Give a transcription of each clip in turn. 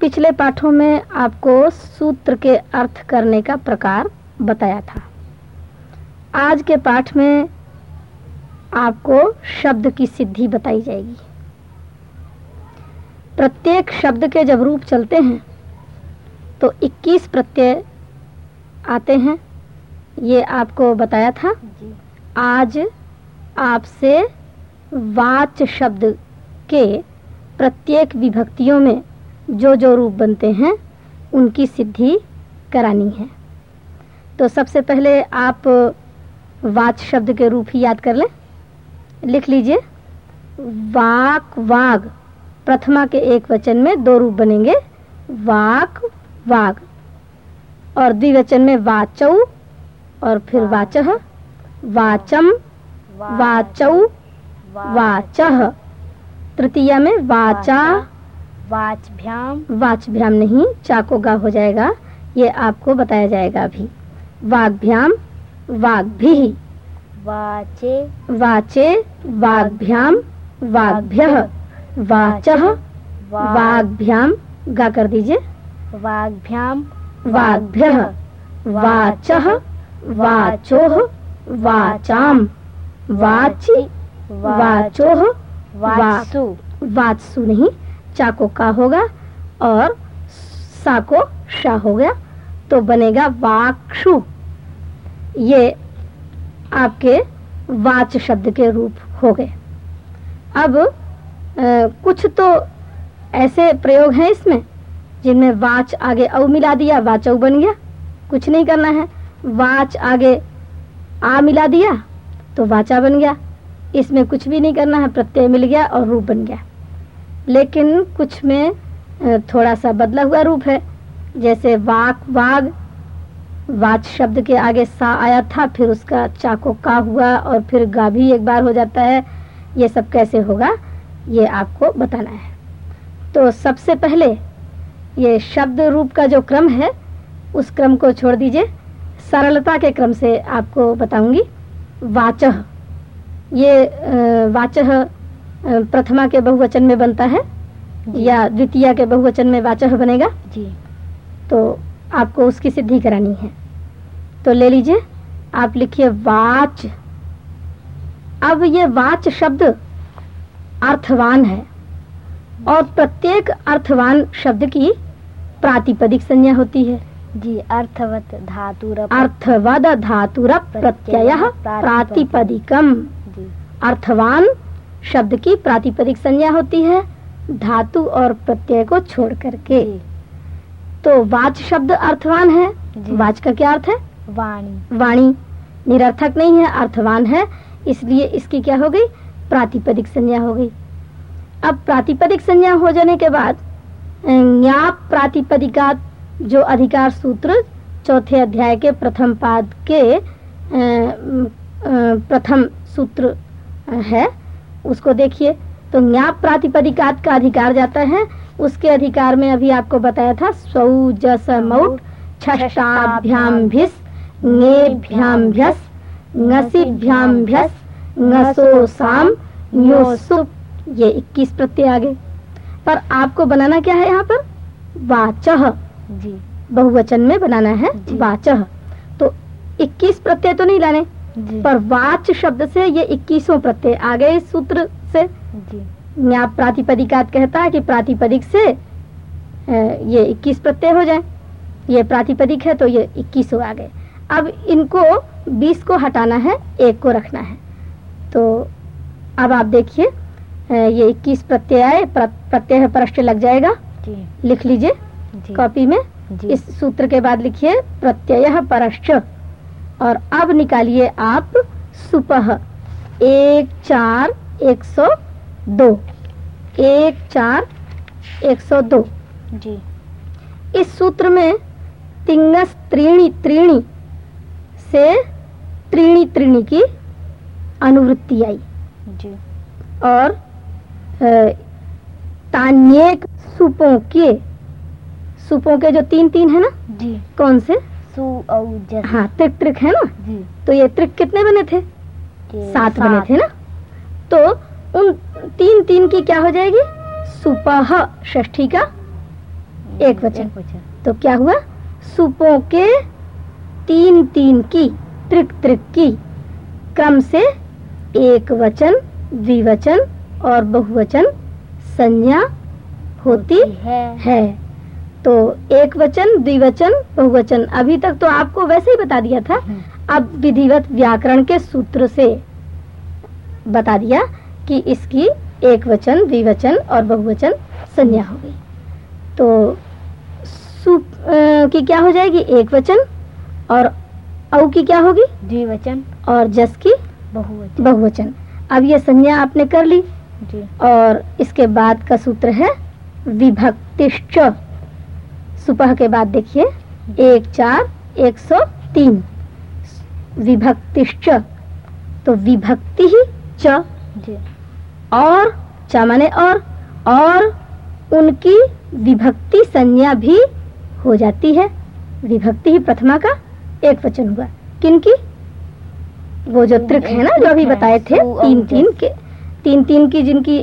पिछले पाठों में आपको सूत्र के अर्थ करने का प्रकार बताया था। आज के पाठ में आपको शब्द की सिद्धि बताई जाएगी। प्रत्येक शब्द के जब रूप चलते हैं तो 21 प्रत्यय आते हैं। ये आपको बताया था। जी। आज आपसे वाच शब्द के प्रत्येक विभक्तियों में जो जो रूप बनते हैं, उनकी सिद्धि करानी है। तो सबसे पहले आप वाच शब्द के रूप ही याद कर लें। लिख लीजिए। वाक, वाग। प्रथमा के एक वचन में दो रूप बनेंगे। वाक, वाग। और द्विवचन में वाचौ और फिर वाचह वाचम, वाचौ वाचह तृतीया में वाचा वाचभ्याम। वाचभ्याम नहीं चाकोगा हो जाएगा। ये आपको बताया जाएगा अभी। वाग्भ्याम वाग्भि। वाचे। वाचे वाग्भ्याम वाग्भ्यः। वाचः वाग्भ्याम गा कर दीजिए। वाग्भ्याम वाग्भ्यः। वाचः वाचोः वाचाम। वाचि वाचो वाचसु वाचसु नहीं चाको का होगा और सा को शा हो गया तो बनेगा वाक्षु। ये आपके वाच शब्द के रूप हो गए। अब अ, कुछ तो ऐसे प्रयोग हैं इसमें जिनमें वाच आगे औ मिला दिया वाचौ बन गया। कुछ नहीं करना है। वाच आगे आ मिला दिया तो वाचा बन गया। इसमें कुछ भी नहीं करना है प्रत्यय मिल गया और रूप बन गया। लेकिन कुछ में थोड़ा सा बदला हुआ रूप है। जैसे वाक, वाग, वाच शब्द के आगे सा आया था, फिर उसका चाको का हुआ और फिर गा भी एक बार हो जाता है। ये सब कैसे होगा, ये आपको बताना है। तो सबसे पहले, ये शब्द रूप का जो क्रम है, उस क्रम को छोड़ दीजिए। सरलता के क्रम से आपको बताऊँगी। वाचह ये वाचह प्रथमा के बहुवचन में बनता है या द्वितीय के बहुवचन में वाचह बनेगा। जी। तो आपको उसकी सिद्धि करानी है। तो ले लीजिए आप लिखिए वाच। अब ये वाच शब्द अर्थवान है और प्रत्येक अर्थवान शब्द की प्रातिपदिक संज्ञा होती है। जी अर्थवत धातु अर्थवद धातुर प्रत्यय प्रातिपदिकम। अर्थवान शब्द की प्रातिपदिक संज्ञा होती है धातु और प्रत्यय को छोड़ करके। तो वाच शब्द अर्थवान है। वाच का क्या अर्थ है? वाणी। वाणी। निरर्थक नहीं है अर्थवान है। इसलिए इसकी क्या हो गई? प्रातिपदिक संज्ञा हो गई। अब प्रातिपदिक संज्ञा हो जाने के बाद ज्ञाप प्रातिपदिका जो अधिकार सूत्र चौथे अध्याय के प्रथम पाद के प्रथम सूत्र है। उसको देखिए तो ज्ञाप प्रातिपदिकात का अधिकार जाता है। उसके अधिकार में अभी आपको बताया था सौ जस मौट छष्टाभ्याम भिस ङेभ्याम भ्यस ङसीभ्याम भ्यस ङसो साम सुप ये 21 प्रत्यय आ गए पर आपको बनाना क्या है यहाँ पर? वाचह जी। बहुवचन में बनाना है जी। वाचह तो 21 प्रत्यय तो नहीं लाने। पर वाच शब्द से ये 21 प्रत्यय आ गए इस सूत्र से जी। प्रातिपदिकात कहता है कि प्रातिपदिक से ये 21 प्रत्यय हो जाए। ये प्रातिपदिक है तो ये 21 आ गए अब इनको 20 को हटाना है एक को रखना है। तो अब आप देखिए ये 21 प्रत्यय आए प्र- प्रत्यय परष्ट लग जाएगा। जी। लिख लीजिए कॉपी में। इस सूत्र के बाद लिखिए प्रत्यय परश्च और अब निकालिए आप सुपह। एक चार एक सौ दो। एक चार एक सौ दो। जी। इस सूत्र में तिंगस त्रीणी त्रीणी से त्रीणी त्रीणी की अनुवृत्ति आई। जी। और तान्येक सुपों के सुपों के जो तीन तीन है ना? जी। कौन से? सु औ जस हाँ त्रिक त्रिक है ना? जी। तो ये त्रिक कितने बने थे? सात बने थे ना? तो उन तीन तीन की क्या हो जाएगी? सुपह षष्ठी का एक वचन। तो क्या हुआ? सुपो के तीन तीन की त्रिक त्रिक की क्रम से एक वचन द्विवचन और बहुवचन संज्ञा होती है। है। तो एक वचन द्विवचन बहुवचन। अभी तक तो आपको वैसे ही बता दिया था। हम्म। अब विधिवत व्याकरण के सूत्र से बता दिया कि इसकी एक वचन द्विवचन और बहुवचन संज्ञा हो गई। तो सु अ, की क्या हो जाएगी? एक वचन और औ की क्या होगी? द्विवचन। और जस की बहुवचन। बहुवचन। अब ये संज्ञा आपने कर ली। जी। और इसके बाद का सूत्र है विभक्तिश्च। सुपह के बाद देखिए एक चार एक सौ तीन। विभक्तिश्च। तो विभक्ति ही च। और च माने और और उनकी विभक्ति संज्ञा भी हो जाती है। विभक्ति ही प्रथमा का एक वचन हुआ। किनकी वो जो त्रिक है ना जो अभी बताए थे तीन तीन के तीन तीन की जिनकी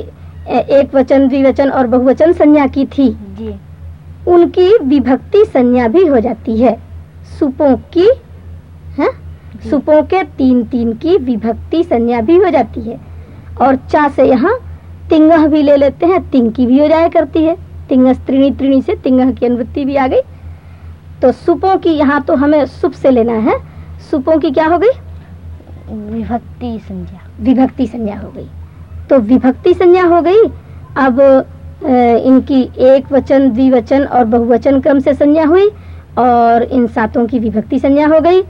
एक वचन द्विवचन और बहुवचन संज्ञा की थी। जी। उनकी विभक्ति संज्ञा भी हो जाती है। सुपों की है? सुपों के तीन तीन की विभक्ति संज्ञा भी हो जाती है। और चा से यहाँ तिंगह भी ले लेते हैं तिंग की भी हो जाया करती है। तिंग त्रिणी त्रिणी से तिंगह की अनुवृत्ति भी आ गई। तो सुपों की यहाँ तो हमें सुप से लेना है। सुपों की क्या हो गई? विभक्ति संज्ञा। विभक्ति संज्ञा हो गई। तो विभक्ति संज्ञा हो गई। अब इनकी एक वचन द्विवचन और बहुवचन क्रम से संज्ञा हुई और इन सातों की विभक्ति संज्ञा हो गई।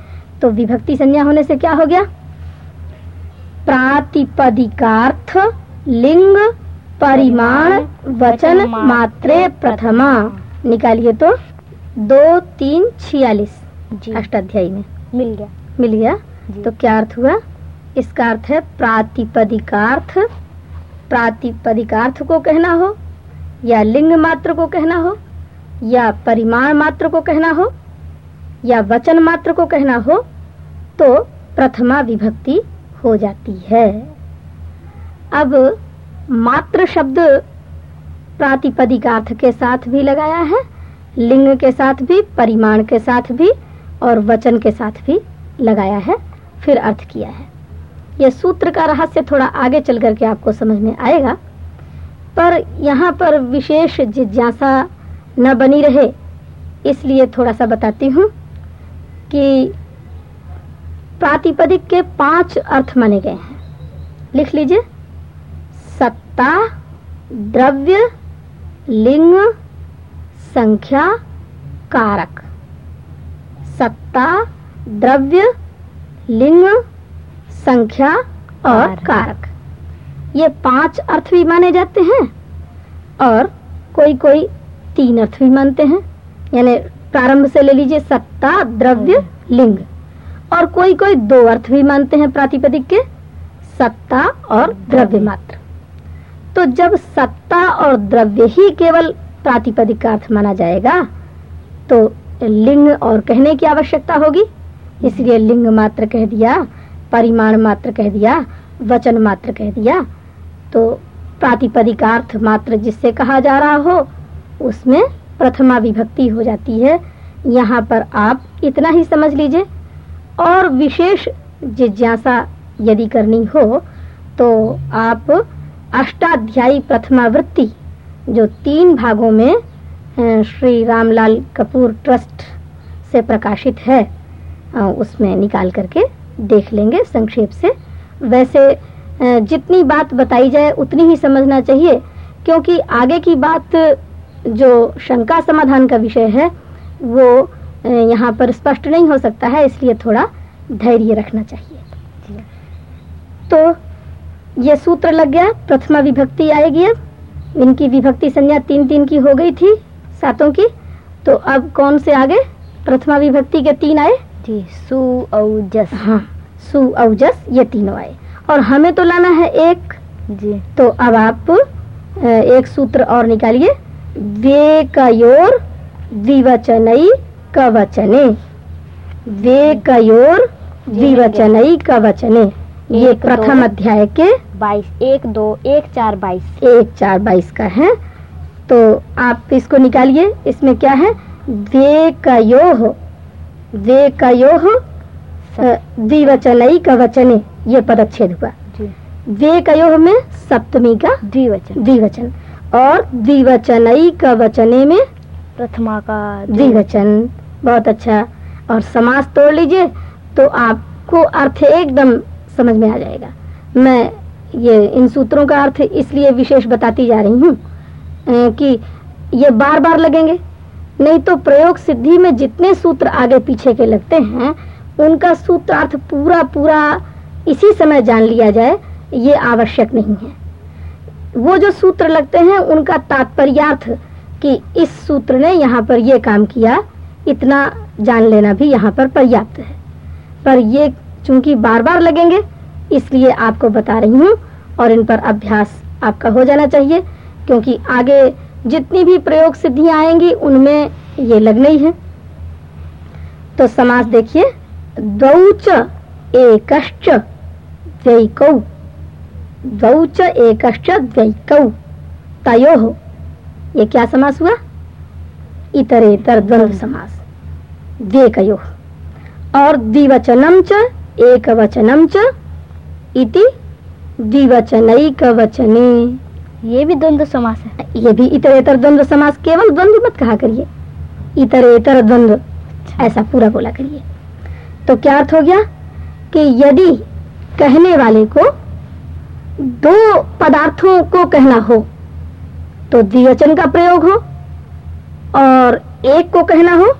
तो विभक्ति संज्ञा होने से क्या हो गया? प्रातिपदिकार्थ लिंग परिमाण वचन मात्रे प्रथमा। निकालिए तो। दो तीन छियालीस। अष्टाध्यायी में। मिल गया। मिल गया? तो क्या अर्थ हुआ? इसका अर्थ है प्रातिपदिकार्थ। प्रातिपदिकार्थ को कहना हो। या लिंग मात्र को कहना हो, या परिमाण मात्र को कहना हो, या वचन मात्र को कहना हो तो प्रथमा विभक्ति हो जाती है। अब मात्र शब्द प्रातिपदिकार्थ के साथ भी लगाया है, लिंग के साथ भी, परिमाण के साथ भी, और वचन के साथ भी लगाया है, फिर अर्थ किया है। यह सूत्र का रहस्य थोड़ा आगे चल करके आपको समझ में आएगा। पर यहाँ पर विशेष जिज्ञासा न बनी रहे। इसलिए थोड़ा सा बताती हूँ कि प्रातिपदिक के पाँच अर्थ माने गए हैं। लिख लीजिए। सत्ता द्रव्य लिंग संख्या कारक। सत्ता द्रव्य लिंग संख्या और कारक। ये पाँच अर्थ भी माने जाते हैं और कोई कोई तीन अर्थ भी मानते हैं। यानी प्रारंभ से ले लीजिए सत्ता, द्रव्य, लिंग। और कोई कोई दो अर्थ भी मानते हैं प्रातिपदिक के, सत्ता और द्रव्य मात्र। तो जब सत्ता और द्रव्य ही केवल प्रातिपदिक का अर्थ माना जाएगा तो लिंग और कहने की आवश्यकता होगी। इसलिए लिंग मात्र कह दिया, परिमाण मात्र कह दिया, वचन मात्र कह दिया तो प्रातिपदिकार्थ मात्र जिससे कहा जा रहा हो, उसमें प्रथमा विभक्ति हो जाती है। यहाँ पर आप इतना ही समझ लीजिए। और विशेष जिज्ञासा यदि करनी हो तो आप अष्टाध्यायी प्रथमा वृत्ति, जो तीन भागों में श्री रामलाल कपूर ट्रस्ट से प्रकाशित है उसमें निकाल करके देख लेंगे संक्षेप से। वैसे जितनी बात बताई जाए उतनी ही समझना चाहिए क्योंकि आगे की बात जो शंका समाधान का विषय है वो यहाँ पर स्पष्ट नहीं हो सकता है इसलिए थोड़ा धैर्य रखना चाहिए। तो ये सूत्र लग गया प्रथमा विभक्ति आएगी अब। इनकी विभक्ति संज्ञा तीन तीन की हो गई थी सातों की। तो अब कौन से आगे? प्रथमा विभक्ति के तीन आए? जी सु और जस। हाँ सु औजस ये तीनों आए। और हमें तो लाना है एक। जी। तो अब आप एक सूत्र और निकालिए। वे कयोर द्विवचनई कवचने वे कयोर द्विवचनई कवचने ये प्रथम अध्याय के बाईस एक दो एक चार बाईस। एक चार बाईस का है। तो आप इसको निकालिए। इसमें क्या है? वे कयोह वे कयोह द्विवचनई का वचने ये पदच्छेद। हुआ वे कयोह में सप्तमी का द्विवचन। द्विवचन और द्विवचनई का वचने में प्रथमा का द्विवचन। बहुत अच्छा। और समास तोड़ लीजिए तो आपको अर्थ एकदम समझ में आ जाएगा। मैं ये इन सूत्रों का अर्थ इसलिए विशेष बताती जा रही हूँ कि ये बार बार लगेंगे। नहीं तो प्रयोग सिद्धि में जितने सूत्र आगे पीछे के लगते हैं उनका सूत्रार्थ पूरा पूरा इसी समय जान लिया जाए, ये आवश्यक नहीं है। वो जो सूत्र लगते हैं, उनका तात्पर्यार्थ कि इस सूत्र ने यहाँ पर ये काम किया, इतना जान लेना भी यहाँ पर पर्याप्त है। पर ये चूँकि बार बार लगेंगे, इसलिए आपको बता रही हूँ, और इन पर अभ्यास आपका हो जाना चाहिए, क्योंकि आगे जितनी भी प्रयोग सिद्धियाँ आएँगी, उनमें ये लगना ही है। तो समास देखिए। द्वौच एकश्च द्वैकौ द्वौच एकश्च द्वैकौ तयोः। ये क्या समास हुआ? इतरेतर द्वंद्व समास। द्वेकयोः। और द्विवचनम च एकवचनम च इति द्विवचनैक वचने ये भी द्वंद्व समास है। ये भी इतरेतर द्वंद्व समास केवल द्वंद्व मत कहा करिए। इतरेतर द्वंद्व। ऐसा पूरा बोला करिए। तो क्या अर्थ हो गया? कि यदि कहने वाले को दो पदार्थों को कहना हो तो द्विवचन का प्रयोग हो, और एक को कहना हो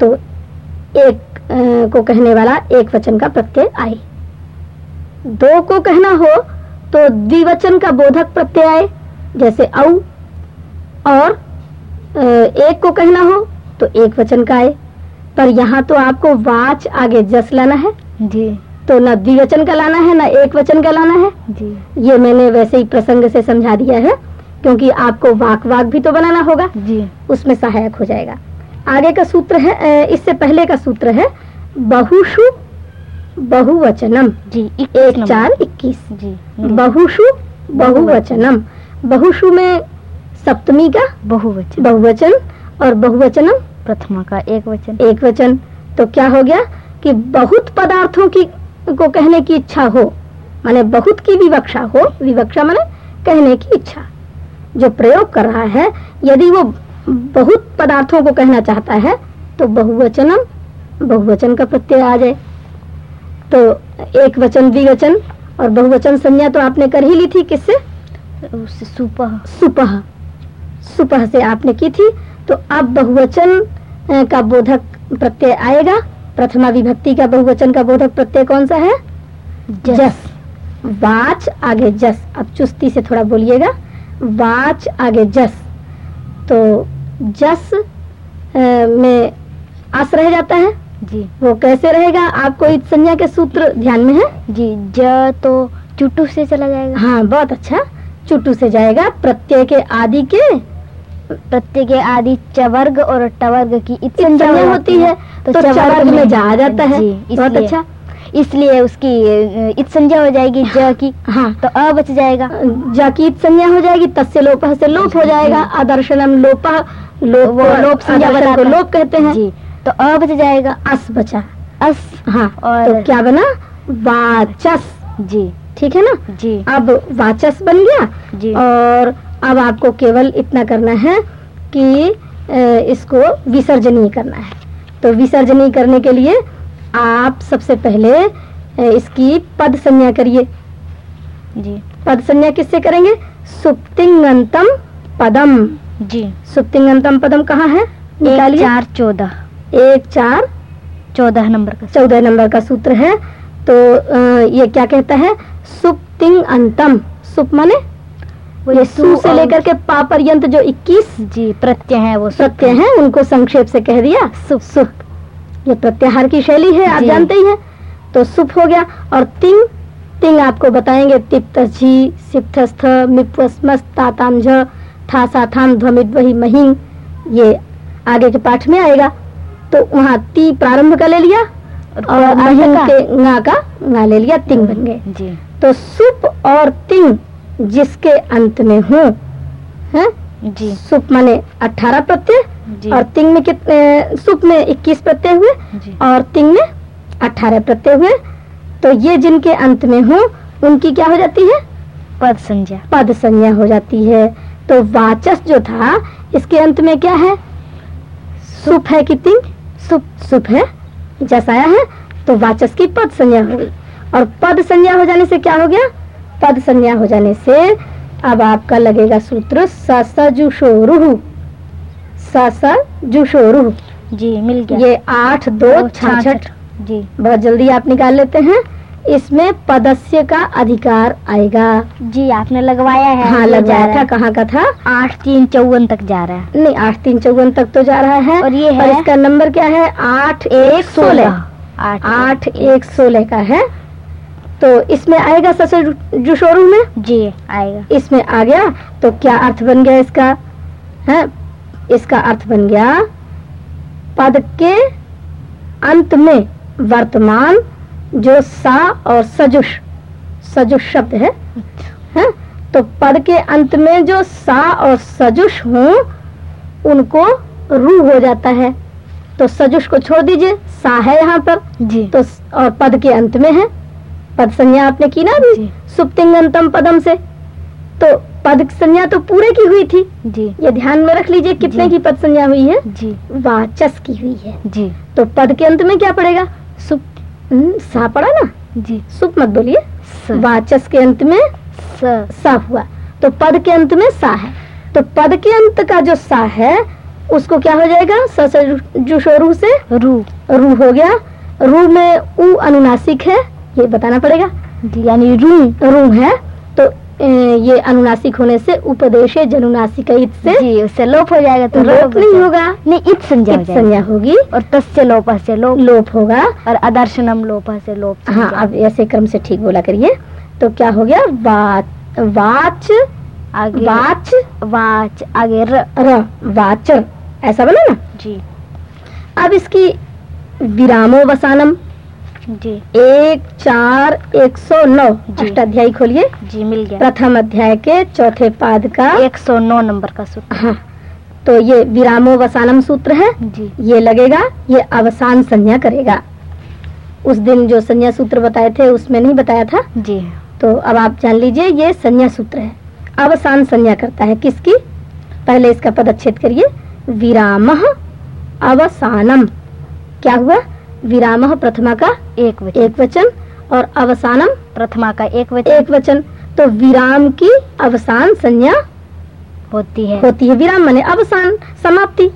तो एक को कहने वाला एक वचन का प्रत्यय आए। दो को कहना हो तो द्विवचन का बोधक प्रत्यय आए, जैसे औ और एक को कहना हो तो एक वचन का आए। पर यहाँ तो आपको वाच आगे जस लाना है। जी। तो न द्विवचन का लाना है न एक वचन का लाना है। जी। ये मैंने वैसे ही प्रसंग से समझा दिया है क्योंकि आपको वाक वाक भी तो बनाना होगा। जी। उसमें सहायक हो जाएगा। आगे का सूत्र है इससे पहले का सूत्र है बहुषु बहुवचनम। जी एक चार इक्कीस। जी बहुषु बहुवचनम। बहुशु में सप्तमी का बहुवचन। बहुवचन और बहुवचनम प्रथमा का एक वचन। एक वचन। तो क्या हो गया कि बहुत पदार्थों की को कहने की इच्छा हो माने बहुत की विवक्षा हो विवक्षा माने कहने की इच्छा। जो प्रयोग कर रहा है यदि वो बहुत पदार्थों को कहना चाहता है तो बहुवचनम बहुवचन का प्रत्यय आ जाए। तो एक वचन द्विवचन और बहुवचन संज्ञा तो आपने कर ही ली थी किससे? सुपह। सुपह। सुपह से आपने की थी तो अब बहुवचन का बोधक प्रत्यय आएगा। प्रथमा विभक्ति का बहुवचन का बोधक प्रत्यय कौन सा है? जस। जस। वाच आगे जस। अब चुस्ती से थोड़ा बोलिएगा। वाच आगे जस। तो जस में आस रह जाता है? जी। वो कैसे रहेगा? आपको इस संज्ञा के सूत्र ध्यान में है? जी ज तो चुटू से चला जाएगा। हाँ बहुत अच्छा। चुटू से जाएगा। प्रत्यय के आदि के प्रत्यय के आदि चवर्ग और टवर्ग की इत संज्ञा संज्ञा होती है तो चवर्ग में जा जाता है। बहुत अच्छा। इसलिए उसकी इत संज्ञा हो जाएगी ज की हाँ। तो अ बच जाएगा। जाकीत संज्ञा हो जाएगी तस्य लोप से लोप हो जाएगा आदर्शनम लोप लोप लोप संज्ञा को लोप कहते हैं। जी तो अ बच जाएगा। अस बचा। अस हाँ और- तो क्या बना? वाचस। जी। ठीक है ना? जी। अब वाचस बन गया जी। और अब आपको केवल इतना करना है कि इसको विसर्जनीय करना है। तो विसर्जनीय करने के लिए आप सबसे पहले इसकी पद संज्ञा करिए। जी। पद संज्ञा किससे करेंगे? सुप्तिंगंतम पदम। जी। सुप्तिंगंतम पदम कहाँ है? निकालिए। चार चौदह। एक चार। चौदह नंबर का चौदह नंबर का सूत्र है। तो ये क्या कहता है? सुप्तिंग अंतम सुप माने? ये सु से लेकर के पा पर्यंत जो 21 जी प्रत्यय है वो प्रत्यय हैं उनको संक्षेप से कह दिया सुप सुप ये प्रत्याहार की शैली है आप जानते ही हैं। तो सुप हो गया और तिंग तिंग आपको बताएँगे तिप्त झी सिप्थस्थ मिप्वस्मस ताताम झ ध्वमित वही महिंग ये आगे के पाठ में आएगा। तो वहाँ ती प्रारंभ का ले लिया और मध्य का? nga का nga ले लिया तिंग बन गए। जी। तो सुप और तिंग जिसके अंत में हूँ हैं? जी। सुप माने अठारह प्रत्यय और तिंग में कितने सुप में इक्कीस प्रत्यय हुए और तिंग में अठारह प्रत्यय हुए। तो ये जिनके अंत में हो उनकी क्या हो जाती है? पद संज्ञा। पद संज्ञा हो जाती है। तो वाचस जो था इसके अंत में क्या है? सुप है कि तिंग? सुप। सुप है। जसाया है तो वाचस की पद संज्ञा हो गई। और पद संज्ञा हो जाने से क्या हो गया? पद संज्ञा हो जाने से अब आपका लगेगा सूत्र ससजुषोरुहु। ससजुषोरुहु। जी मिल गया। ये आठ दो छाछठ। जी। बहुत जल्दी आप निकाल लेते हैं। इसमें पदस्य का अधिकार आएगा। जी आपने लगवाया है। हाँ ये जा था। कहाँ का था? आठ तीन चौवन तक जा रहा है। नहीं आठ तीन चौवन तक तो जा रहा है। और ये है? और इसका नंबर क्या है? आठ एक सोलह। आठ एक सोलह का है। तो इसमें आएगा जुशोरू में जी आएगा। इसमें आ गया? तो क्या अर्थ बन गया इसका? है इसका अर्थ बन गया पद के अंत में वर्तमान जो सा और सजुष सजुष शब्द है। है तो पद के अंत में जो सा और सजुष हों उनको रू हो जाता है। तो सजुष को छोड़ दीजिए सा है यहाँ पर। जी। तो और पद के अंत में है। पद संज्ञा आपने की ना अभी? सुप्तिंगंतम पदम से। तो पद संज्ञा तो पूरे की हुई थी। जी। ये ध्यान में रख लीजिए कितने की पद संज्ञा हुई है। जी। वाचस की हुई है। जी। तो पद के अंत में क्या पड़ेगा? सुप हम्म, सा पड़ा ना? जी। सुप मत बोलिए। वाचस के अंत में स। सा हुआ। तो पद के अंत में सा है। तो पद के अंत का जो सा है उसको क्या हो जाएगा? स से जुशोरू से रू। रू हो गया। रू में उ अनुनासिक है। ये बताना पड़ेगा। यानी रू रू है तो ये अनुनासिक होने से उपदेश जनुनासिक से। जी उससे लोप हो जाएगा तो लोप नहीं होगा। नहीं इत संज्ञा हो इत संज्ञा होगी। और तस्य लोप से लोप। लोप होगा। और अदर्शनम लोप से लोप हाँ अब ऐसे क्रम से ठीक बोला करिए। तो क्या हो गया? वाच वाच आगे वाच वाच आगे र। र वाचर। ऐसा बना ना? जी। अब इसकी विरामो वसानम जी। एक चार एक सौ नौ। जी। अष्टाध्यायी खोलिए। जी मिल गया। प्रथम अध्याय के चौथे पाद का। एक सौ नौ नंबर का सूत्र। हाँ। तो ये विरामो वसानम सूत्र है। जी। ये लगेगा ये अवसान संज्ञा करेगा। उस दिन जो संज्ञा सूत्र बताए थे उसमें नहीं बताया था? जी। तो अब आप जान लीजिए ये संज्ञा सूत्र है। अवसान संज्ञा करता है किसकी? पहले इसका पदच्छेद करिए। विराम अवसानम। क्या हुआ? विराम प्रथमा का एक वचन। एक वचन और अवसानम प्रथमा का एक वचन। एक वचन। तो विराम की अवसान संज्ञा होती है। होती है। विराम माने अवसान समाप्ति।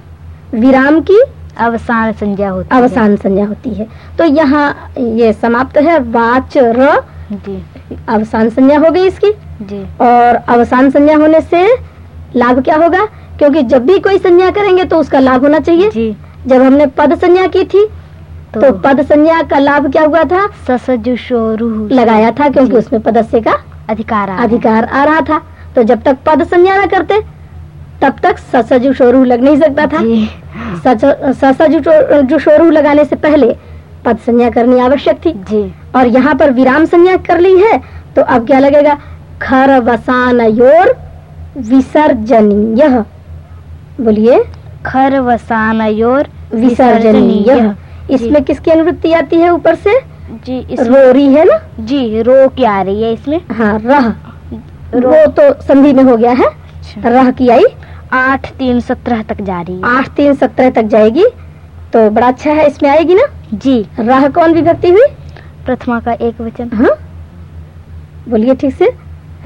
विराम की अवसान संज्ञा होती अवसान संज्ञा होती है। तो यहाँ ये समाप्त है। वाच र। जी। अवसान संज्ञा हो गई इसकी। जी। और अवसान संज्ञा होने से लाभ क्या होगा? क्योंकि जब भी कोई संज्ञा करेंगे तो उसका लाभ होना चाहिए। जी। जब हमने पद संज्ञा की थी तो, तो पद संज्ञा का लाभ क्या हुआ था? ससजुषोरु लगाया था क्योंकि उसमें पदस्य का अधिकार अधिकार आ रहा था। तो जब तक पद संज्ञा न करते तब तक ससजु शोरू लग नहीं सकता था। ससजु जो शोरू लगाने से पहले पद संज्ञा करनी आवश्यक थी। जी। और यहाँ पर विराम संज्ञा कर ली है तो अब क्या लगेगा? खर वसान योर विसर्जनीय। बोलिए। खर वसानयोर विसर्जनीय। इसमें किसकी अनुवृत्ति आती है ऊपर से? जी रो रही है ना? जी रो क्या आ रही है इसमें। हाँ रह। रो। वो तो संधि में हो गया है। रह की आई। आठ तीन सत्रह तक जा रही है। आठ तीन सत्रह तक जाएगी। तो बड़ा अच्छा है इसमें आएगी ना? जी। राह कौन विभक्ति हुई? प्रथमा का एक वचन। हाँ। बोलिए ठीक से।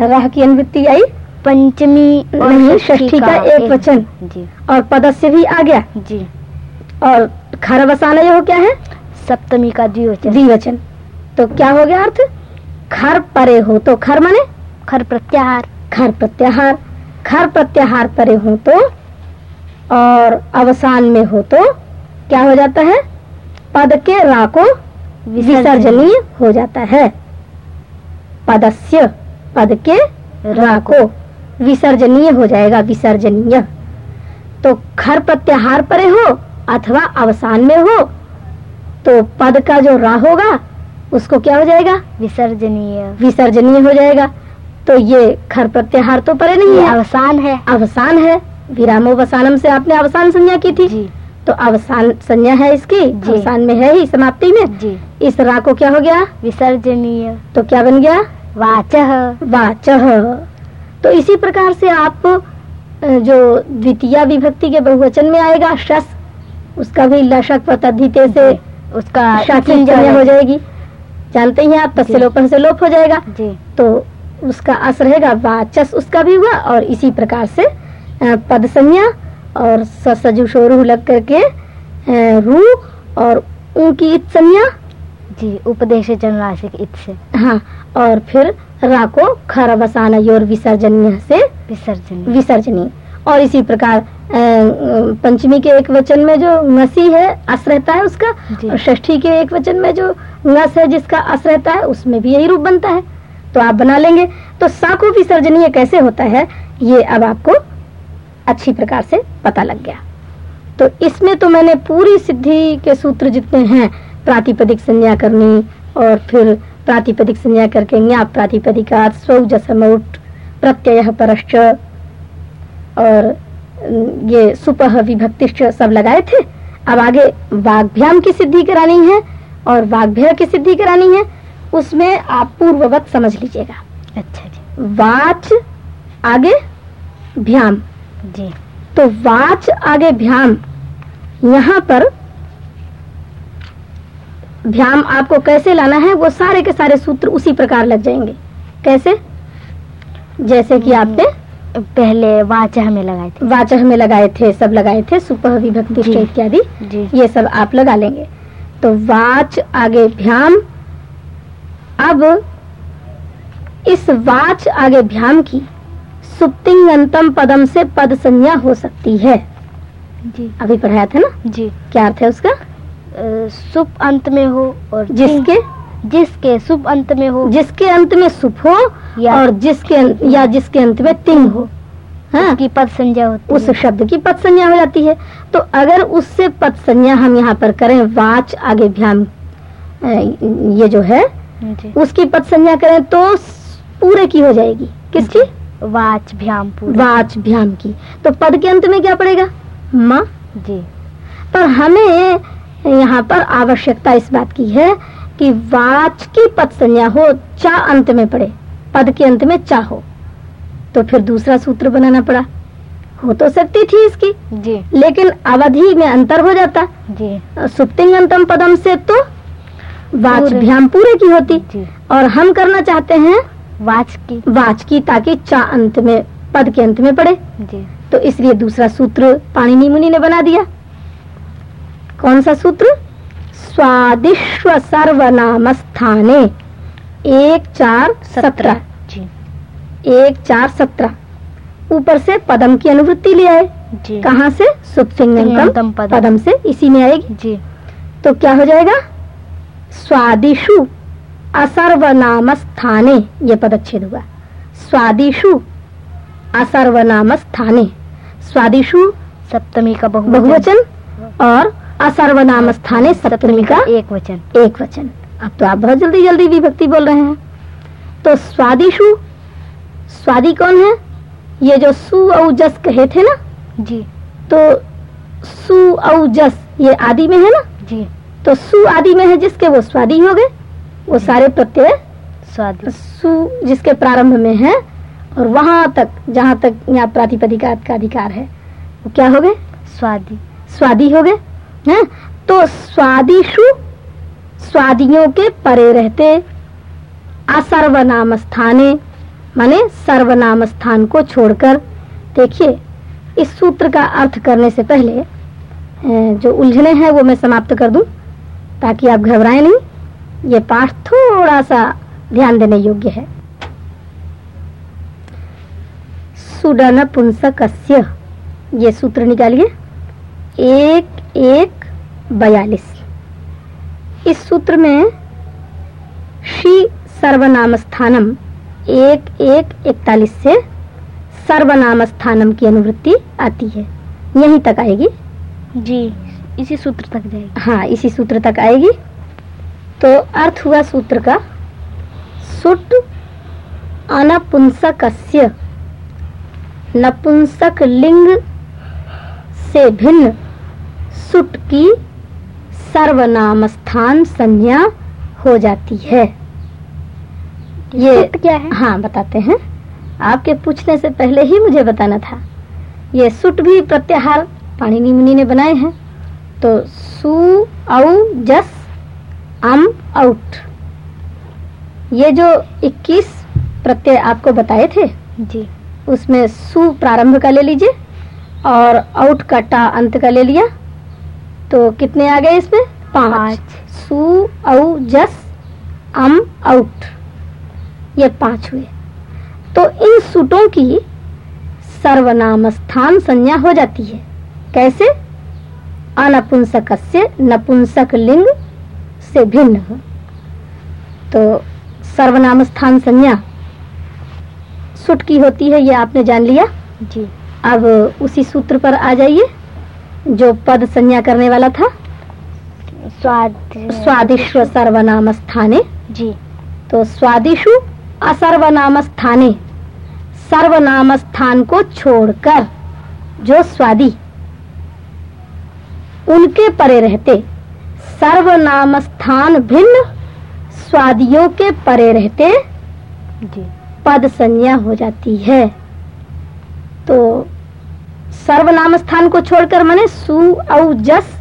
राह की अनुवृत्ति आई? पंचमी नहीं षष्ठी का एक वचन। जी। और पदस्य भी आ गया। जी। और खर बसाना ये हो क्या है? सप्तमी का द्विवचन। द्विवचन। तो क्या हो गया अर्थ? खर परे हो तो खर माने? खर प्रत्याहार। खर प्रत्याहार। खर प्रत्याहार परे हो तो और अवसान में हो तो क्या हो जाता है? पद के रा को विसर्जनीय हो जाता है। पदस्य पद के रा को विसर्जनीय हो जाएगा विसर्जनीय। तो खर प्रत्याहार परे हो अथवा अवसान में हो तो पद का जो रा होगा उसको क्या हो जाएगा? विसर्जनीय। विसर्जनीय हो जाएगा। तो ये खर प्रत्याहार तो परे नहीं है। अवसान है। अवसान है। विरामोवसानम से आपने अवसान संज्ञा की थी। जी। तो अवसान संज्ञा है इसकी। अवसान में है ही समाप्ति में। जी। इस रा को क्या हो गया? विसर्जनीय। तो क्या बन गया? वाचः। वाच। तो इसी प्रकार से आप जो द्वितीय विभक्ति के बहुवचन में आएगा शस उसका भी लशक पतधिते से उसका शाकी संज्ञा संज्ञा हो जाएगी। जानते हैं आप। लोप से लोप हो जाएगा। जी। तो उसका अस रहेगा वाचस उसका भी हुआ और इसी प्रकार से पद संज्ञा और सजु शोरु लग करके रू और ऊ की इत संज्ञा। जी उपदेश जन्मराशिक इत से। हाँ और फिर रा को खर वसाना योर विसर्जनीय से विसर्जनीय। विसर्जनीय और इसी प्रकार पंचमी के एक वचन में जो नसी है अस रहता है उसका और षष्ठी के एक वचन में जो ngस है जिसका अस रहता है उसमें भी यही रूप बनता है। तो आप बना लेंगे। तो सा विसर्जनीय कैसे होता है ये अब आपको अच्छी प्रकार से पता लग गया। तो इसमें तो मैंने पूरी सिद्धि के सूत्र जितने हैं प्रातिपदिक संज्ञा करनी और फिर प्रातिपदिक संज्ञा करके ज्ञा प्रातिपदिका स्वजसमौट प्रत्यय परश्च और ये सुपह विभक्तिश्च सब लगाए थे। अब आगे वाग्भ्याम की सिद्धि करानी है और वाग्भय की सिद्धि करानी है उसमें आप पूर्ववत समझ लीजिएगा। अच्छा जी। वाच आगे भ्याम। जी। तो वाच आगे भ्याम यहाँ पर भ्याम आपको कैसे लाना है वो सारे के सारे सूत्र उसी प्रकार लग जाएँगे। कैसे? जैसे कि आपने पहले वाचः में लगाए थे। वाचह में लगाए थे सब लगाए थे सुपह विभक्ति इत्यादि ये सब आप लगा लेंगे। तो वाच आगे भ्याम। अब इस वाच आगे भ्याम की सुप्तिंग अंतम पदम से पद संज्ञा हो सकती है। जी। अभी पढ़ाया था ना? जी। क्या अर्थ है उसका? सुप अंत में हो और जिसके? जिसके शुभ अंत में हो। जिसके अंत में सुप हो या और जिसके अं- या जिसके अंत में तिंग हो। हाँ? उसकी पद संज्ञा होती उस शब्द की पद संज्ञा हो जाती है। तो अगर उससे पद संज्ञा हम यहाँ पर करें वाच आगे भ्याम ये जो है जी। उसकी पद संज्ञा करें तो पूरे की हो जाएगी। किसकी? वाच भ्याम पूरा। वाच भ्याम की। तो पद के अंत में क्या पड़ेगा? माँ। जी। पर हमें यहाँ पर आवश्यकता इस बात की है कि वाच की पद संज्ञा हो चा अंत में पड़े। पद के अंत में चा हो। तो फिर दूसरा सूत्र बनाना पड़ा। हो तो सकती थी इसकी। जी। लेकिन अवधि में अंतर हो जाता। जी। सुप्तिंग अंतम पदम से तो वाच। भ्याम पूरे की होती। जी। और हम करना चाहते हैं वाच की। वाच की ताकि चा अंत में पद के अंत में पड़े। जी। तो इसलिए दूसरा सूत्र पाणिनि मुनि ने बना दिया। कौन सा सूत्र? स्वादिश्व सर्वनाम स्थाने एक चार सत्रह। एक चार सत्रह। ऊपर से पदम की अनुवृत्ति ले आए। कहाँ से? सुप्तिंगंतम पदम। पदम से इसी में आएगी। जी। तो क्या हो जाएगा? स्वादिशु असर्वनाम स्थाने ये पदच्छेद हुआ। स्वादिशु असर्वनाम स्थाने स्वादिशु सप्तमी का बहुवचन और असर्वनाम स्थाने सप्तमी का एक वचन एक वचन अब तो आप बहुत जल्दी जल्दी विभक्ति बोल रहे हैं। तो स्वादिशु स्वादी कौन है? ये जो सु जस कहे थे ना? जी। तो सु जस ये आदि में है ना? जी। तो सु आदि में है जिसके वो स्वादी हो गए वो सारे प्रत्यय स्वादी। सु जिसके प्रारंभ में है और वहाँ तक जहाँ तक यहाँ प्रातिपदिका का अधिकार है वो क्या हो गए? स्वादी। स्वादी हो गए। हैं? तो स्वादिशु स्वादियों के परे रहते असर्वनाम स्थाने माने सर्वनाम स्थान को छोड़कर। देखिए, इस सूत्र का अर्थ करने से पहले जो उलझने हैं वो मैं समाप्त कर दूँ, ताकि आप घबराएँ नहीं। ये पाठ थोड़ा सा ध्यान देने योग्य है। सुडन पुंसकस्य ये सूत्र निकालिए। एक एक बयालीस। इस सूत्र में शी सर्वनाम स्थानम एक एक इकतालीस से सर्वनाम स्थानम की अनुवृत्ति आती है। यहीं तक आएगी? जी इसी सूत्र तक जाएगी। हाँ इसी सूत्र तक आएगी। तो अर्थ हुआ सूत्र का सुट अनपुंसक नपुंसक लिंग से भिन्न सुट की सर्वनाम स्थान संज्ञा हो जाती है। ये सुट क्या है? हाँ बताते हैं। आपके पूछने से पहले ही मुझे बताना था। ये सुट भी प्रत्याहार पाणिनि मुनि ने बनाए हैं। तो सु औ जस अम आउट ये जो 21 प्रत्यय आपको बताए थे जी। उसमें सु प्रारंभ का ले लीजिए। और आउट का टा अंत का ले लिया। तो कितने आ गए इसमें? पाँच। सु औ जस अम आउट ये पाँच हुए। तो इन सूटों की सर्वनाम स्थान संज्ञा हो जाती है। कैसे? अनपुंसक नपुंसक लिंग से भिन्न हो। तो सर्वनाम स्थान संज्ञा। सुट की होती है ये आपने जान लिया? जी। अब उसी सूत्र पर आ जाइए जो पद संज्ञा करने वाला था। स्वाद स्वादिश्व सर्वनाम स्थाने जी। तो स्वादिशु असर्वनाम स्थाने सर्वनाम स्थान को छोड़कर जो स्वादी उनके परे रहते सर्वनाम स्थान भिन्न स्वादियों के परे रहते जी। पद संज्ञा हो जाती है। तो सर्वनाम स्थान को छोड़कर माने सु औ जस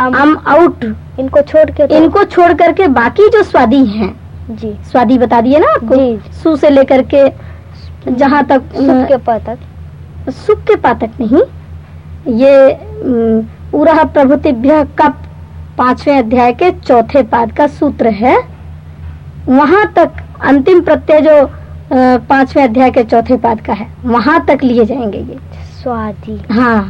अम, आउट इनको छोड़ के तो- इनको छोड़ करके बाकी जो स्वादी हैं जी। स्वादी बता दिए ना आपको। सु से लेकर के जहाँ तक सुख के पद तक। सुख के पातक नहीं ये उरा प्रभुतिभ्य का पाँचवें अध्याय के चौथे पाद का सूत्र है। वहाँ तक अंतिम प्रत्यय जो पाँचवें अध्याय के चौथे पाद का है। वहाँ तक लिए जाएँगे ये। स्वादी। हाँ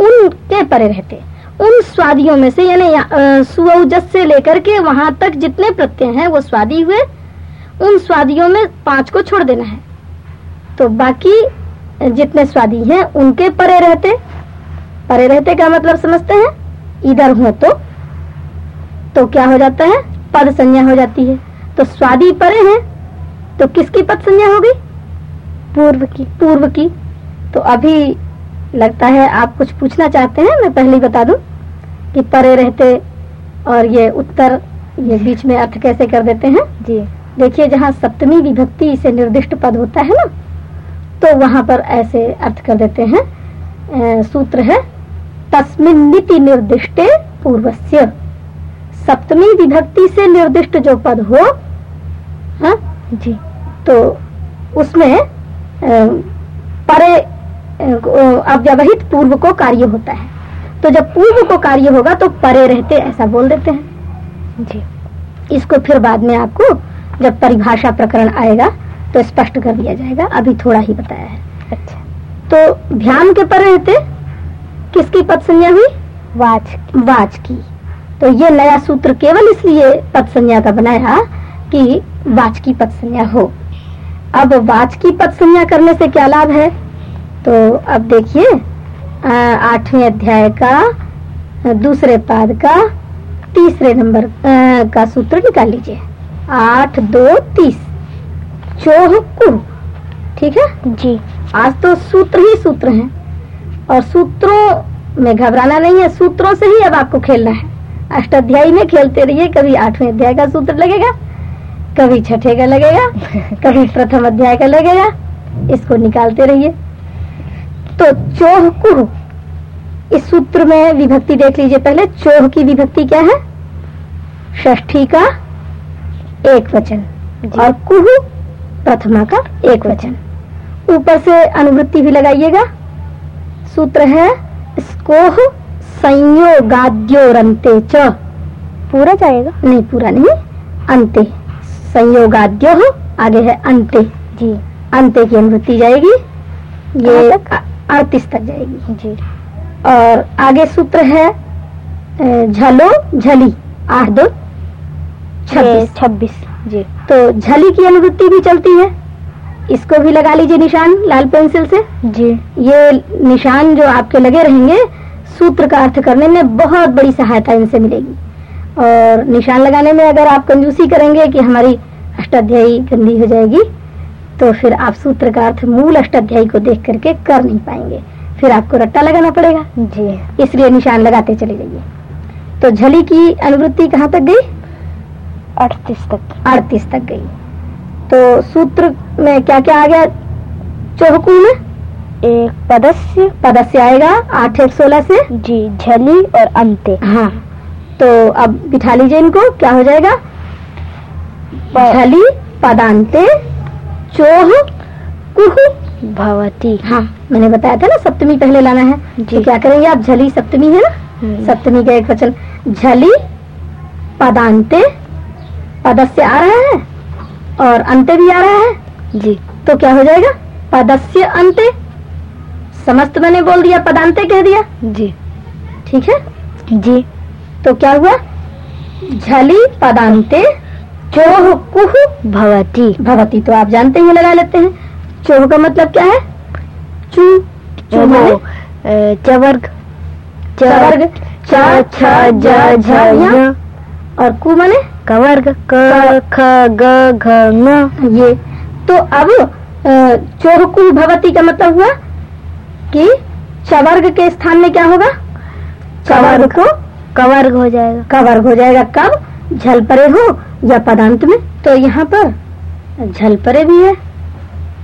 उनके परे रहते। उन स्वादियों में से यानी सुअजस से लेकर के वहाँ तक जितने प्रत्यय हैं वो स्वादी हुए। उन स्वादियों में पाँच को छोड़ देना है। तो बाकी जितने स्वादी हैं उनके परे रहते। परे रहते का मतलब समझते हैं? इधर हो तो तो क्या हो जाता है? पद संज्ञा हो जाती है। तो स्वादी परे हैं तो किसकी पद संज्ञा होगी? पूर्व की पूर्व की। तो अभी लगता है आप कुछ पूछना चाहते हैं मैं पहले ही बता दूँ कि परे रहते और ये उत्तर ये बीच में अर्थ कैसे कर देते हैं? जी। देखिए जहाँ सप्तमी विभक्ति से निर्दिष्ट पद होता है ना तो वहाँ पर ऐसे अर्थ कर देते हैं। अ, सूत्र है तस्मिन नीति निर्दिष्टे पूर्वस्य। सप्तमी विभक्ति से निर्दिष्ट जो पद हो हाँ, जी। तो उसमें परे अव्यवहित पूर्व को कार्य होता है। तो जब पूर्व को कार्य होगा तो परे रहते ऐसा बोल देते हैं। जी। इसको फिर बाद में आपको जब परिभाषा प्रकरण आएगा तो स्पष्ट कर दिया जाएगा। अभी थोड़ा ही बताया है। अच्छा। तो ध्यान के पर रहते किसकी पद संज्ञा हुई? वाच वाच की। तो ये नया सूत्र केवल इसलिए पद संज्ञा का बनाया कि वाच की पद संज्ञा हो। अब वाच की पद संज्ञा करने से क्या लाभ है? तो अब देखिए आठवें अध्याय का दूसरे पाद का तीसरे नंबर का सूत्र निकाल लीजिए। आठ दो तीस। चोह कुह ठीक है? जी। आज तो सूत्र ही सूत्र हैं। और सूत्रों में घबराना नहीं है सूत्रों से ही अब आपको खेलना है। अष्टाध्यायी में खेलते रहिए कभी आठवें अध्याय का सूत्र लगेगा। कभी छठे का लगेगा कभी प्रथम अध्याय का लगेगा इसको निकालते रहिए। तो चोह कुह इस सूत्र में विभक्ति देख लीजिए पहले चोह की विभक्ति क्या है? षष्ठी का एक वचन और कुह प्रथमा का एक वचन। ऊपर से अनुवृत्ति भी लगाइएगा। सूत्र है स्कोह संयोगाद्योरंते च। पूरा जाएगा? नहीं पूरा नहीं अंते। संयोगाद्यो आगे है अंते। जी। अंते की अनुवृत्ति जाएगी। ये कहाँ तक? अड़तीस तक जाएगी। जी। और आगे सूत्र है झलो झली। आठ दो छब्बीस। छब्बीस जी। तो झली की अनुवृत्ति भी चलती है। इसको भी लगा लीजिए निशान लाल पेंसिल से। जी। ये निशान जो आपके लगे रहेंगे सूत्र का अर्थ करने में बहुत बड़ी सहायता इनसे मिलेगी। और निशान लगाने में अगर आप कंजूसी करेंगे कि हमारी अष्टाध्यायी गंदी हो जाएगी तो फिर आप सूत्र का अर्थ मूल अष्टाध्यायी को देख करके कर नहीं पाएँगे। फिर आपको रट्टा लगाना पड़ेगा। जी। इसलिए निशान लगाते चले जाइए। तो झली की अनुवृत्ति कहाँ तक गई? अड़तीस तक। अड़तीस तक गई। तो सूत्र में क्या क्या आ गया? चौहकू में एक पदस्य। पदस्य आएगा आठ एक सोलह से। जी झली और अंते हाँ। तो अब बिठा लीजिए इनको क्या हो जाएगा? झली पदांते चोह कुह। भवती। हाँ मैंने बताया था ना सप्तमी पहले लाना है। जी। तो क्या करेंगे आप? झली सप्तमी है ना? हम्म, सप्तमी का एक वचन। झली पदांते पदस्य आ रहा है और अंत भी आ रहा है। जी। तो क्या हो जाएगा? पदस्य अंत। समस्त मैंने बोल दिया पदांते कह दिया। जी। ठीक है? जी। तो क्या हुआ? झली पदांते चोह कुह भवती। भवती तो आप जानते ही लगा लेते हैं। चोह का मतलब क्या है? चू चू माने? चवर्ग। चवर्ग। च छ ज झ और कु माने? कवर्ग। क ख ग घ ङ। ये। तो अब चोह कु भवती का मतलब हुआ कि चवर्ग के स्थान में क्या होगा? चवर्ग को कवर्ग हो जाएगा। कवर्ग हो जाएगा कब? झल परे हो या पदांत में? तो यहाँ पर। झल परे भी है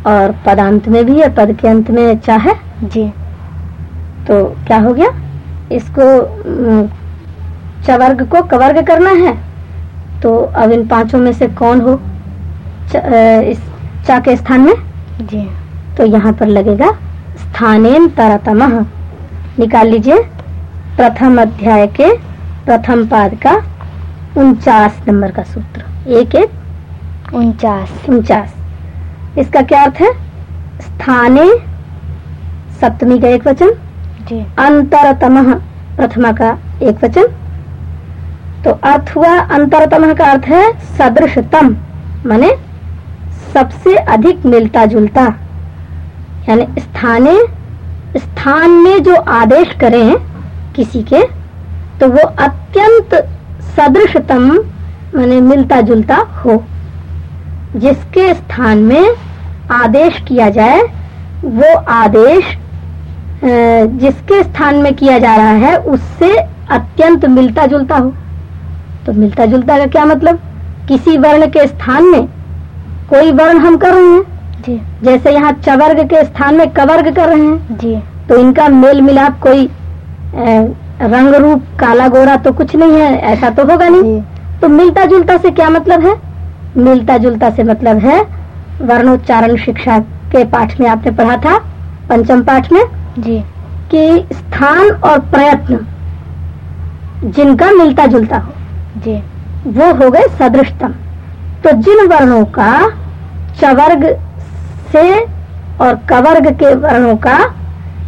और पदांत में भी है पद के अंत में चा है। जी। तो क्या हो गया? इसको चवर्ग को कवर्ग करना है। तो अब इन पाँचों में से कौन हो? च, इस चा के स्थान में? जी। तो यहाँ पर लगेगा स्थानेन तरतम। निकाल लीजिए। प्रथम अध्याय के प्रथम पाद का उनचास नंबर का सूत्र। एक एक उनचास। उनचास। इसका क्या अर्थ है? स्थाने सप्तमी का एक वचन जी। अंतरतम प्रथमा का एक वचन। तो अर्थ हुआ अंतरतम का अर्थ है सदृशतम माने सबसे अधिक मिलता जुलता यानी स्थाने स्थान में जो आदेश करें किसी के तो वो अत्यंत सदृशतम माने मिलता जुलता हो। जिसके स्थान में आदेश किया जाए वो आदेश जिसके स्थान में किया जा रहा है उससे अत्यंत मिलता जुलता हो। तो मिलता जुलता का क्या मतलब? किसी वर्ण के स्थान में कोई वर्ण हम कर रहे हैं। जी। जैसे यहाँ चवर्ग के स्थान में कवर्ग कर रहे हैं। जी। तो इनका मेल मिलाप कोई रंग रूप काला गोरा तो कुछ नहीं है ऐसा तो होगा नहीं। तो मिलता जुलता से क्या मतलब है? मिलता जुलता से मतलब है वर्णोच्चारण शिक्षा के पाठ में आपने पढ़ा था पंचम पाठ में जी। कि स्थान और प्रयत्न जिनका मिलता जुलता हो जी। वो हो गए सदृशतम तो जिन वर्णों का चवर्ग से और कवर्ग के वर्णों का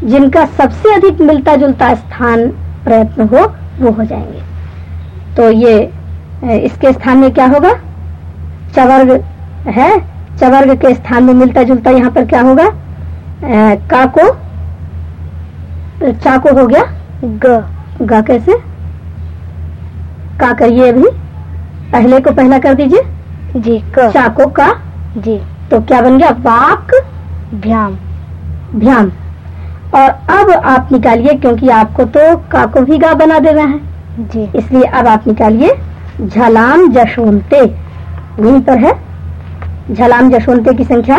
जिनका सबसे अधिक मिलता जुलता स्थान प्रयत्न हो वो हो जाएँगे। तो ये इसके स्थान में क्या होगा? चवर्ग है? चवर्ग के स्थान में मिलता जुलता यहाँ पर क्या होगा? का को चा को हो गया। ग गा कैसे? का करिए अभी? पहले को पहला कर दीजिए। जी क। चा को का। जी। तो क्या बन गया? वाक। भ्याम। भ्याम। और अब आप निकालिए क्योंकि आपको तो का को भी गा बना देना है। जी। इसलिए अब आप निकालिए झलाम जशोनते। यहीं पर है। झलाम जशोनते की संख्या।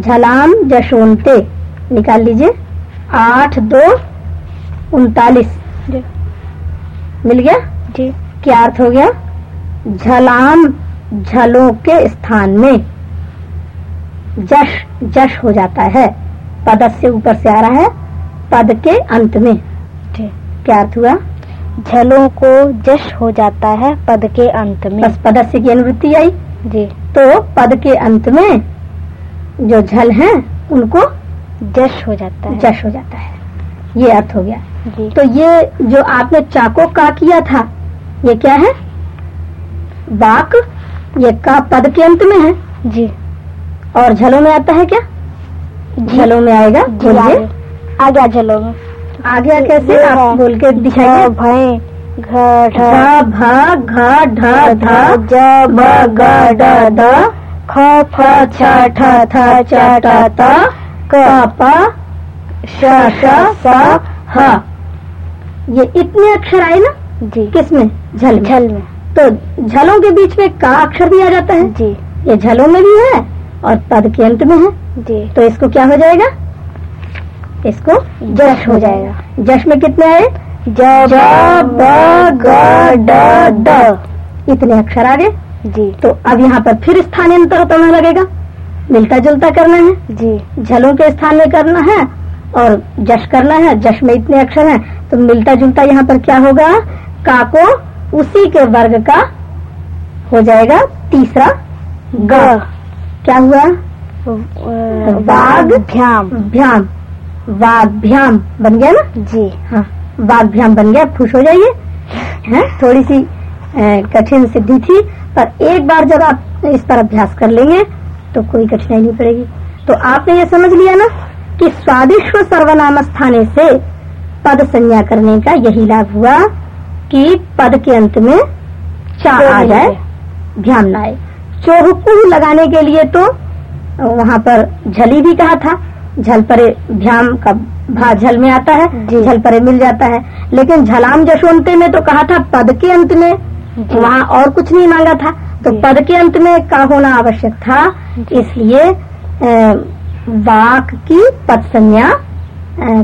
झलाम जशोनते। निकाल लीजिए। आठ दो उनतालीस। मिल गया? जी। क्या अर्थ हो गया? झलाम झलों के स्थान में जश जश हो जाता है। पद से ऊपर से आ रहा है पद के अंत में। क्या अर्थ हुआ? झलों को जश हो जाता है पद के अंत में। बस पदस्य की अनुवृत्ति आई। जी। तो पद के अंत में जो झल हैं उनको जश हो जाता है। जश हो जाता है। ये अर्थ हो गया। जी। तो ये जो आपने चाको का किया था ये क्या है? बाक ये का पद के अंत में है। जी। और झलों में आता है क्या। झलों में आएगा? बोलिए। आ गया झलों में। आ गया कैसे आप बोल के दिखाइए। घ भय घ ढ। घ ढ ध ज ब ग ड द ख फ छ ठ थ च ट त। क प श श स ह। ये इतने अक्षर आए ना? जी। किसमें? झल में। झल में। तो झलों के बीच में का अक्षर भी आ जाता है? जी। ये झलों में भी है और पद के अंत में है। जी। तो इसको क्या हो जाएगा? इसको जश हो जाएगा। जश में कितने आए? ज ज ब ग ड इतने अक्षर आ गए? जी। तो अब यहाँ पर फिर स्थानांतर करना लगेगा। मिलता जुलता करना है। जी। झलों के स्थान में करना है और जश करना है। जश में इतने अक्षर हैं। तो मिलता जुलता यहाँ पर क्या होगा? का को उसी के वर्ग का हो जाएगा तीसरा ग। क्या हुआ? वाग्भ्याम। भ्याम। वाग्भ्याम। बन गया ना? जी। हाँ। वाग्भ्याम बन गया। खुश हो जाइए। हैं? थोड़ी सी कठिन सिद्धि थी पर एक बार जब आप इस पर अभ्यास कर लेंगे तो कोई कठिनाई नहीं पड़ेगी। तो आपने ये समझ लिया ना कि स्वादिश्व सर्वनाम स्थाने से पद संज्ञा करने का यही लाभ हुआ कि पद के अंत में चा आ जाए ध्यान न आए चोहकू लगाने के लिए तो वहाँ पर झली भी कहा था। झल परे भ्याम का भा झल में आता है झल परे मिल जाता है। लेकिन झलाम जशवंते में तो कहा था पद के अंत में वहाँ और कुछ नहीं मांगा था। तो पद के अंत में का होना आवश्यक था? इसलिए वाक की पद संज्ञा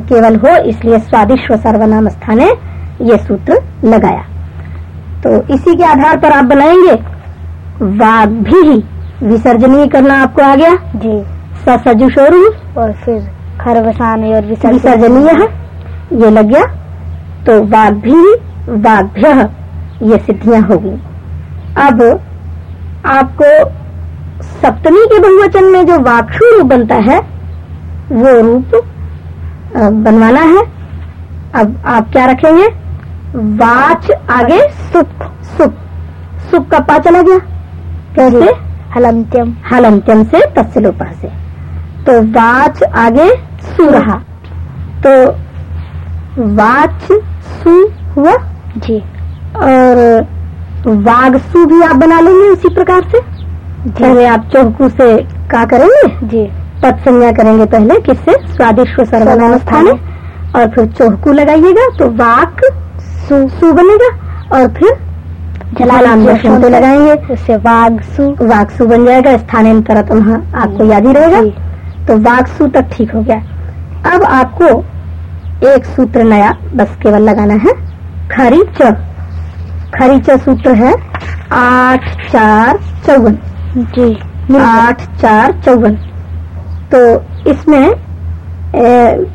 केवल हो इसलिए स्वादिश्व सर्वनाम स्थाने ये सूत्र लगाया। तो इसी के आधार पर आप बनाएँगे वाग भी विसर्जनीय करना आपको आ गया? जी। ससजुशोरु और फिर खरवसान और विसर्जनीय है ये लग गया। तो वाग भी वाग्भ्य ये सिद्धियाँ होगी अब आपको सप्तमी के बहुवचन में जो वाक्षु रूप बनता है वो रूप बनवाना है। अब आप क्या रखेंगे? वाच आगे सुख सुख सुख का पा चला गया। कैसे? हलंत्यम हलंत्यम से तत्सलोपा से। तो वाच आगे सु रहा तो वाच सु हुआ जी। और वागसु भी आप बना लेंगे उसी प्रकार से? पहले आप चौकू से का करेंगे? जी। पद संज्ञा करेंगे पहले किससे स्वादिश्व सर्वनाम स्थान और फिर चौकू लगाइएगा तो वाक सु सु बनेगा और फिर झलाम दर्शन तो लगाएँगे उससे वागसु। वाक्सु बन जाएगा स्थानांतरत वहाँ आपको याद ही रहेगा। तो वाक्सु तक ठीक हो गया। अब आपको एक सूत्र नया बस केवल लगाना है। खरी च खरी च सूत्र है आठ चार चौवन। जी। आठ चार चौवन। तो इसमें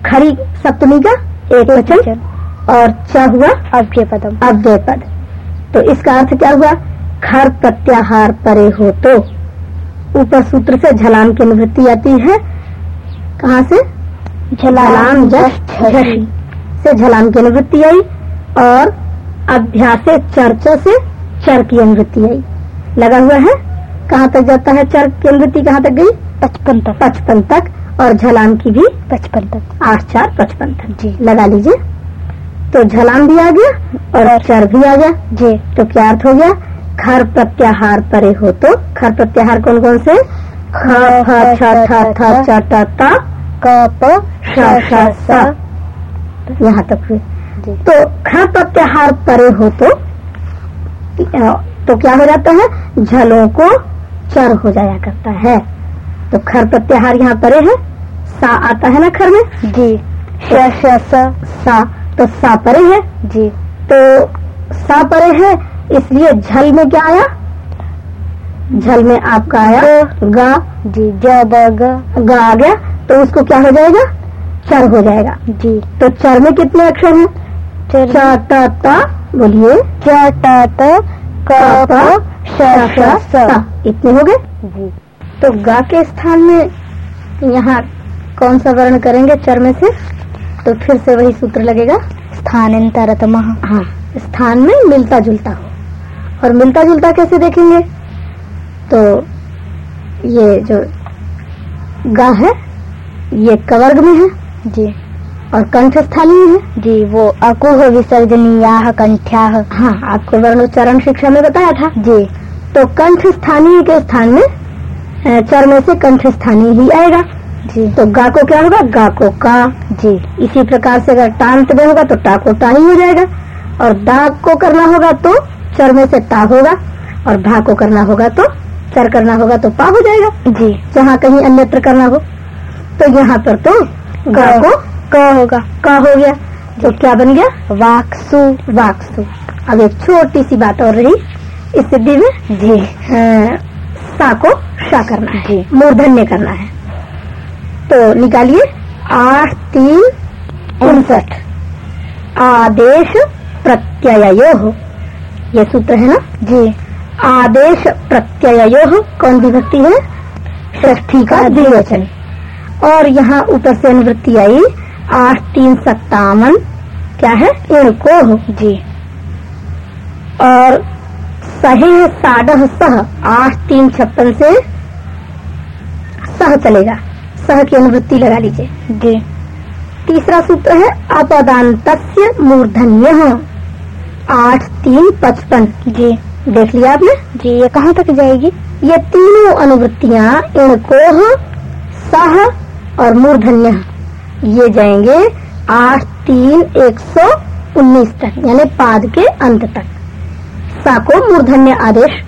खरी सप्तमी का एक वचन और च हुआ अव्य पदम। अव्यय पद। तो इसका अर्थ क्या हुआ? खर प्रत्याहार परे हो तो। ऊपर सूत्र से झलाम की निवृत्ति आती है। कहाँ से? झलाम से झलाम की निवृत्ति आई और अभ्यास चर्च से चर की अनुवृत्ति आई। लगा हुआ है? कहाँ तक जाता है चर की अनुवृत्ति कहाँ तक गई? पचपन तक। पचपन तक और झलाम की भी पचपन तक। आठ चार पचपन तक। जी। लगा लीजिए। तो झलाम भी आ गया और चर भी आ गया। जी। तो क्या अर्थ हो गया? खर प्रत्याहार परे हो तो। खर प्रत्याहार कौन कौन से? ख फ छ ठ थ च ट त क प श श स। यहाँ तक हुए तो ख प्रत्याहार परे हो तो तो क्या हो जाता है? झलों को चर हो जाया करता है। तो खर प्रत्याहार यहाँ परे है। सा आता है ना खर में? जी। श श सा। तो सा परे है? जी। तो सा परे है इसलिए झल में क्या आया? झल में आपका आया? गा। जी ज ग। गा आ गया तो उसको क्या हो जाएगा? चर हो जाएगा। जी। तो चर में कितने अक्षर हैं? चर च त त बोलिए। च त क प श श। स। इतने हो गए? जी। तो गा के स्थान में यहाँ कौन सा वर्ण करेंगे चर में से? तो फिर से वही सूत्र लगेगा स्थानांतरतम। हाँ। स्थान में मिलता जुलता हो। और मिलता जुलता कैसे देखेंगे? तो ये जो गा है ये कवर्ग में है। जी। और कंठ स्थानी में है। जी वो अकुह विसर्जनीया कंठ्या। हाँ आपको वर्णोच्चारण शिक्षा में बताया था। जी। तो कंठ स्थानीय के स्थान में चर में से कंठ स्थानीय ही आएगा। जी तो गा को क्या होगा? गा को का। जी। इसी प्रकार से अगर टांत में होगा तो टा को टा ही हो जाएगा। और दाग को करना होगा तो चर में से ता होगा। और भा को करना होगा तो चर करना होगा तो पा हो जाएगा। जी। जहाँ कहीं अन्यत्र करना हो। तो यहाँ पर तो गा। को क होगा। का हो गया। तो क्या बन गया? वाक्सु। वाक्सु। अब एक छोटी सी बात और रही इस सिद्धि में। जी। सा को शा करना है। जी। मूर्धन्य करना है। तो निकालिए। आठ तीन उनसठ। आदेश प्रत्ययो हो ये सूत्र है ना? जी। आदेश प्रत्ययो हो कौन विभक्ति है? षष्ठी का द्विवचन। और यहाँ ऊपर से अनुवृत्ति आई। आठ तीन सत्तावन। क्या है? इनको जी। और सहे साढ़ सह। आठ तीन छप्पन से सह चलेगा। सह की अनुवृत्ति लगा लीजिए। जी। तीसरा सूत्र है अपदांत मूर्धन्य। आठ तीन पचपन। जी। देख लिया आपने? जी ये कहाँ तक जाएगी? ये तीनों अनुवृत्तियाँ इनको सह और मूर्धन्य। ये जाएँगे आठ तीन एक सौ उन्नीस तक यानी पाद के अंत तक। सा को मूर्धन्य आदेश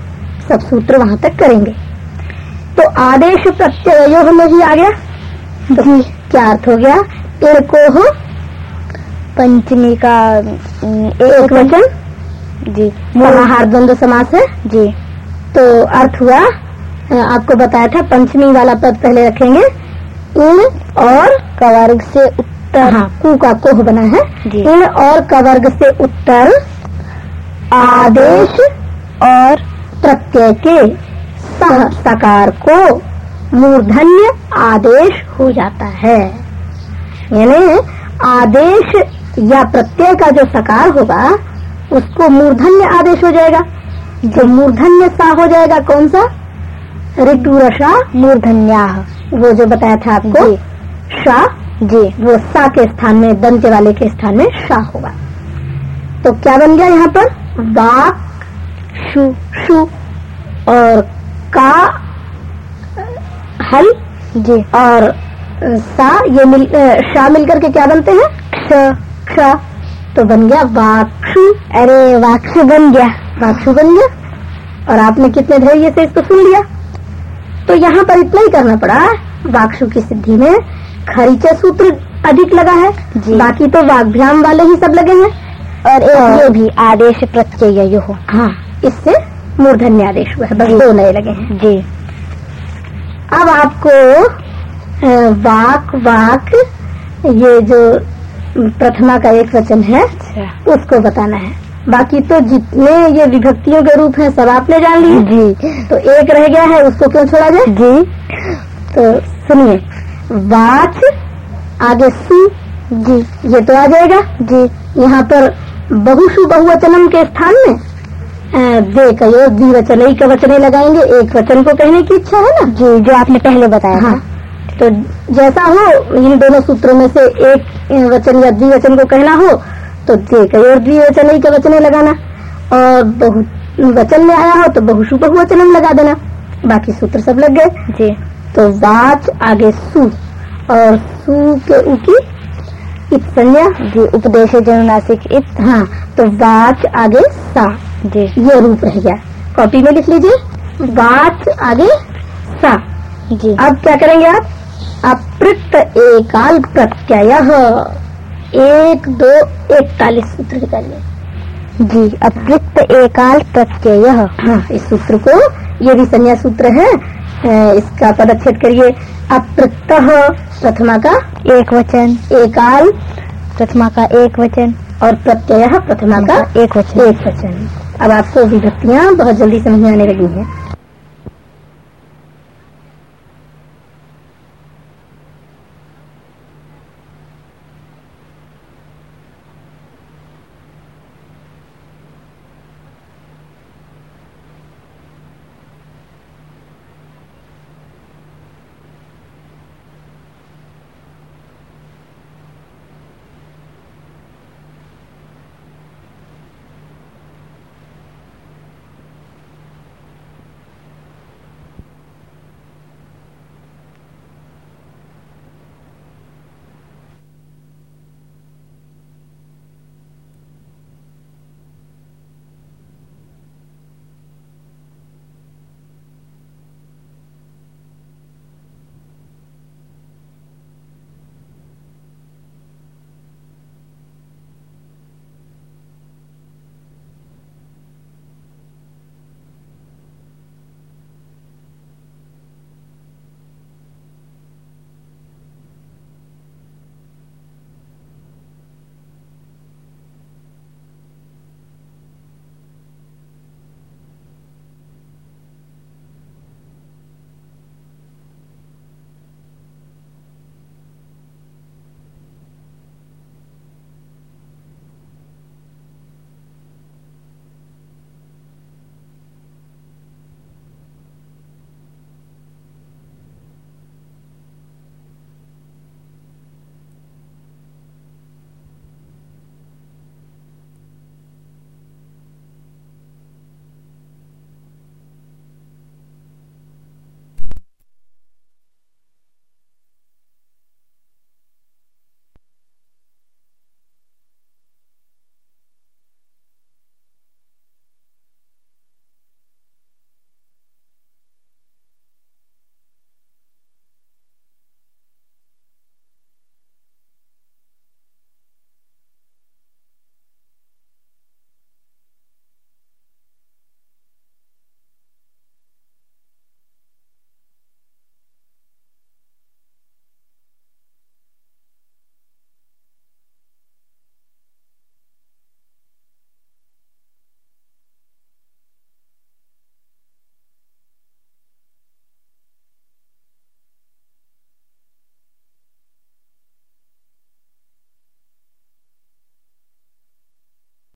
सब सूत्र वहाँ तक करेंगे। तो आदेश प्रत्यय में ही आ गया। तो क्या अर्थ हो गया? इनको हो पंचमी का एक वचन। जी समाहार द्वंद्व समास है। जी। तो अर्थ हुआ आपको बताया था पंचमी वाला पद पहले रखेंगे। इन और कवर्ग से उत्तर हाँ। कु का कोह बना है। इन और कवर्ग से उत्तर आदेश और प्रत्यय के सह सकार को मूर्धन्य आदेश हो जाता है। यानी आदेश या प्रत्यय का जो सकार होगा उसको मूर्धन्य आदेश हो जाएगा। जो मूर्धन्य सा हो जाएगा कौन सा? ऋतु रसा मूर्धन्या वो जो बताया था आपको शाह जी। वो सा के स्थान में दंते वाले के स्थान में शाह होगा। तो क्या बन गया यहाँ पर? वाक शु शु और का हल जी। और सा ये मिल अ, शा मिलकर के क्या बनते हैं? क्ष क्ष तो बन गया वाक्षु। अरे वाक्सु बन गया। वाक्षु बन गया। और आपने कितने धैर्य से इसको सुन लिया? तो यहाँ पर इतना ही करना पड़ा। वाक्षु की सिद्धि में खरीचे सूत्र अधिक लगा है। जी। बाकी तो वाग्भ्याम वाले ही सब लगे हैं। और एक और- ये भी आदेश प्रत्यय। हो हाँ इससे मूर्धन्य आदेश हुआ है बस दो नए लगे हैं। जी। अब आपको वाक वाक ये जो प्रथमा का एक वचन है अच्छा। उसको बताना है। बाकी तो जितने ये विभक्तियों के रूप हैं सब आपने जान लिए। जी। तो एक रह गया है उसको क्यों छोड़ा जाए? जी। तो सुनिए। वाच आगे सु जी। ये तो आ जाएगा। जी। यहाँ पर बहुशु बहुवचनम के स्थान में अ, दे कयो द्विवचन का वचने लगाएँगे एक वचन को कहने की इच्छा है ना? जी जो आपने पहले बताया हाँ। था तो जैसा हो इन दोनों सूत्रों में से एक वचन या द्विवचन को कहना हो तो दे कयो और द्विवचन का वचने लगाना। और बहु वचन में आया हो तो बहुशु बहुवचनम लगा देना। बाकी सूत्र सब लग गए। जी। तो वाच आगे सु और सु के उ की इत संज्ञा जी उपदेश जनुनासिक इत हाँ तो वाच आगे सा। जी। ये रूप रह गया। कॉपी में लिख लीजिए। वाच आगे। सा। जी। अब क्या करेंगे आप? अप्रृत एकाल प्रत्यय। एक दो इकतालीस सूत्र निकालिए। जी अपृक्त एकाल प्रत्यय। हाँ इस सूत्र को। ये भी संज्ञा सूत्र है। इसका पदच्छेद करिए। अप्रत। प्रथमा का एक वचन। एकाल। प्रथमा का एक वचन। और प्रत्यय प्रथमा का एक वचन। एक वचन। अब आपको विभक्तियाँ बहुत जल्दी समझ में आने लगी हैं।